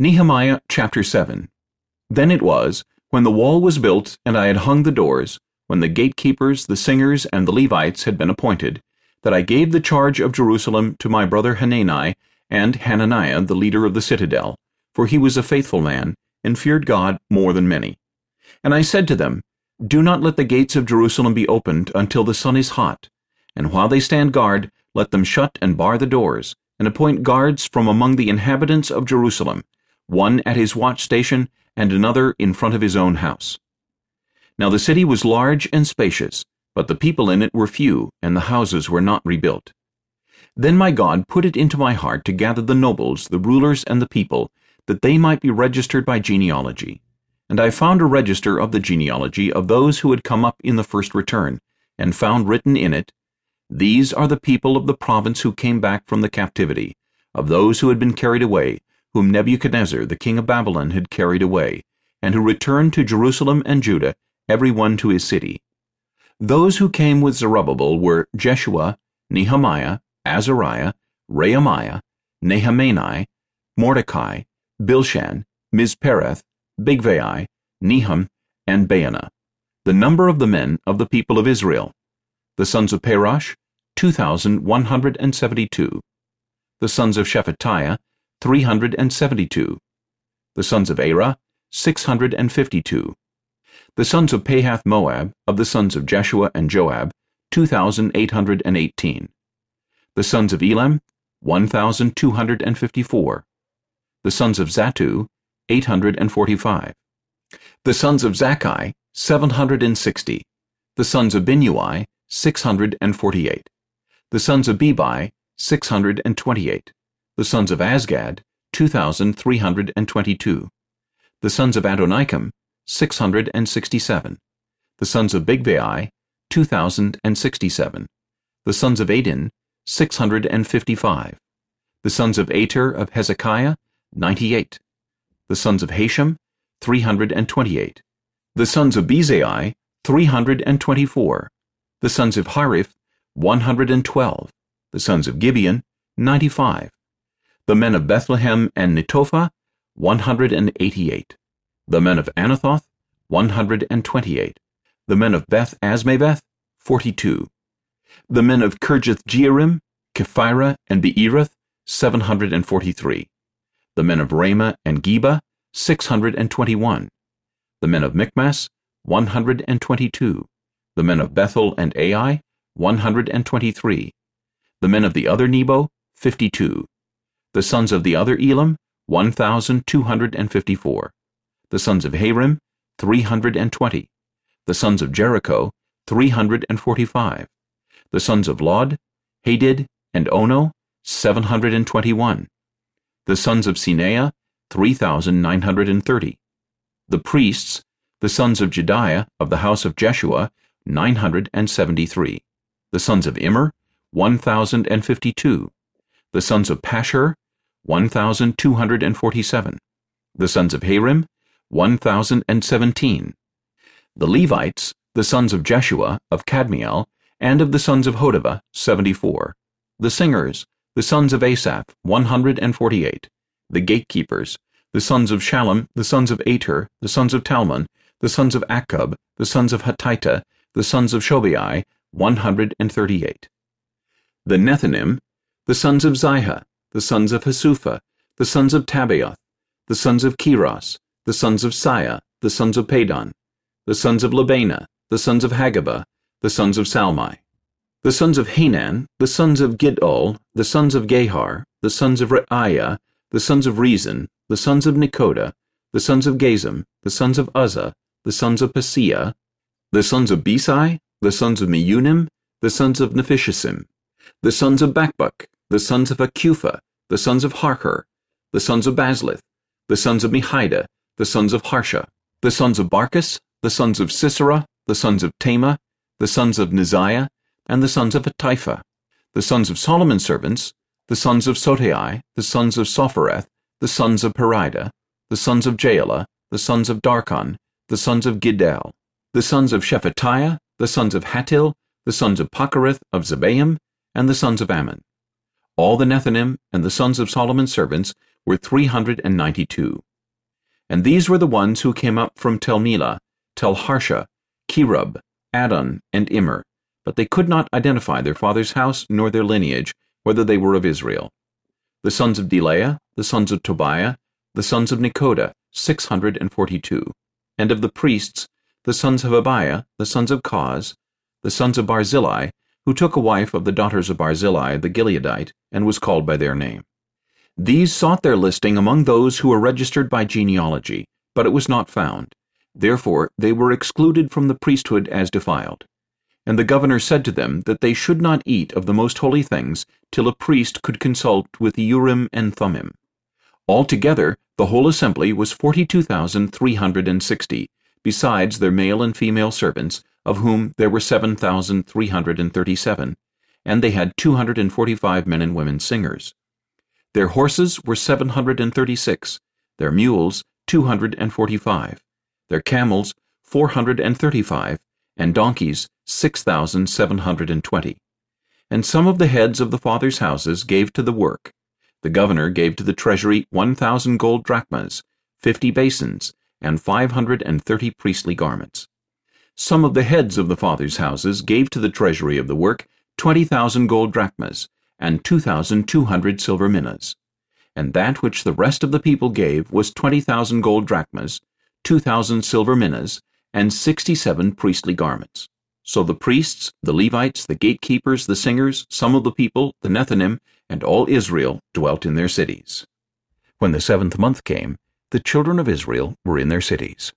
Nehemiah chapter 7 Then it was, when the wall was built and I had hung the doors, when the gatekeepers, the singers, and the Levites had been appointed, that I gave the charge of Jerusalem to my brother Hanani and Hananiah the leader of the citadel, for he was a faithful man, and feared God more than many. And I said to them, Do not let the gates of Jerusalem be opened until the sun is hot, and while they stand guard, let them shut and bar the doors, and appoint guards from among the inhabitants of Jerusalem, one at his watch station, and another in front of his own house. Now the city was large and spacious, but the people in it were few, and the houses were not rebuilt. Then my God put it into my heart to gather the nobles, the rulers, and the people, that they might be registered by genealogy. And I found a register of the genealogy of those who had come up in the first return, and found written in it, These are the people of the province who came back from the captivity, of those who had been carried away, whom Nebuchadnezzar the king of Babylon had carried away, and who returned to Jerusalem and Judah, every one to his city. Those who came with Zerubbabel were Jeshua, Nehemiah, Azariah, Raamiah, Nahamani, Mordecai, Bilshan, Mispereth, Bigvai, Nehum, and Baanah. The number of the men of the people of Israel. The sons of Parosh, 2,172. The sons of Shephatiah, 372. The sons of Arah, 652. The sons of Pahath Moab, of the sons of Jeshua and Joab, 2,818. The sons of Elam, 1,254. The sons of Zattu, 845. The sons of Zaccai, 760. The sons of Binnui, 648. The sons of Bebai, 628 the sons of Azgad, 2,322. The sons of Adonikam, 667. The sons of Bigvai, 2,067. The sons of Adin, 655. The sons of Ater of Hezekiah, 98. The sons of Hashum, 328. The sons of Bezai, 324. The sons of Hariph, 112. The sons of Gibeon, 95 the men of Bethlehem and Netophah, 188. The men of Anathoth, 128. The men of Beth Azmaveth, 42. The men of Kirjath Jearim, Chephirah, and Beeroth, 743. The men of Ramah and Geba, 621. The men of Michmas, 122. The men of Bethel and Ai, 123. The men of the other Nebo, 52. The sons of the other Elam, 1,254. The sons of Harim, 320. The sons of Jericho, 345. The sons of Lod, Hadid, and Ono, 721. The sons of Senaah, 3,930. The priests, the sons of Jedaiah of the house of Jeshua, 973. The sons of Immer, 1,052. The sons of Pashhur, 1,247. The sons of Harim, 1,017. The Levites, the sons of Jeshua, of Kadmiel, and of the sons of Hodevah, 74. The singers, the sons of Asaph, 148. The gatekeepers, the sons of Shallum, the sons of Ater, the sons of Talmon, the sons of Akkub, the sons of Hatita, the sons of Shobai, 138. The Nethinim, the sons of Ziha, the sons of Hasupha, the sons of Tabbaoth, the sons of Keros, the sons of Sia, the sons of Padon, the sons of Lebana, the sons of Hagaba, the sons of Salmai, the sons of Hanan, the sons of Giddel, the sons of Gahar, the sons of Reaiah, the sons of Rezin, the sons of Nekoda, the sons of Gazzam, the sons of Uzza, the sons of Paseah, the sons of Besai, the sons of Meunim, the sons of Nephishesim, the sons of Bakbuk, the sons of Hakupha, the sons of Harhur, the sons of Bazlith, the sons of Mehida, the sons of Harsha, the sons of Barkos, the sons of Sisera, the sons of Tamah, the sons of Neziah, and the sons of Hatipha, the sons of Solomon's servants, the sons of Sotai, the sons of Sophereth, the sons of Perida, the sons of Jaala, the sons of Darkon, the sons of Giddel, the sons of Shephatiah, the sons of Hattil, the sons of Pochereth of Zebaim, and the sons of Amon. All the Nethinim and the sons of Solomon's servants were 392. And these were the ones who came up from Tel Melah, Tel Harsha, Addon, and Immer, but they could not identify their father's house nor their lineage, whether they were of Israel. The sons of Delaiah, the sons of Tobiah, the sons of six hundred and forty-two. And of the priests, the sons of Habaiah, the sons of Koz, the sons of Barzillai, who took a wife of the daughters of Barzillai the Gileadite, and was called by their name. These sought their listing among those who were registered by genealogy, but it was not found. Therefore they were excluded from the priesthood as defiled. And the governor said to them that they should not eat of the most holy things till a priest could consult with Urim and Thummim. Altogether, the whole assembly was forty-two thousand three hundred and sixty, besides their male and female servants, of whom there were seven thousand three hundred and thirty-seven, and they had two hundred and forty-five men and women singers. Their horses were seven hundred and thirty-six, their mules two hundred and forty-five, their camels four hundred and thirty-five, and donkeys six thousand seven hundred and twenty. And some of the heads of the fathers' houses gave to the work. The governor gave to the treasury one thousand gold drachmas, fifty basins, and five hundred and thirty priestly garments. Some of the heads of the fathers' houses gave to the treasury of the work twenty thousand gold drachmas, and two thousand two hundred silver minas. And that which the rest of the people gave was twenty thousand gold drachmas, two thousand silver minas, and sixty-seven priestly garments. So the priests, the Levites, the gatekeepers, the singers, some of the people, the Nethinim, and all Israel dwelt in their cities. When the seventh month came, the children of Israel were in their cities.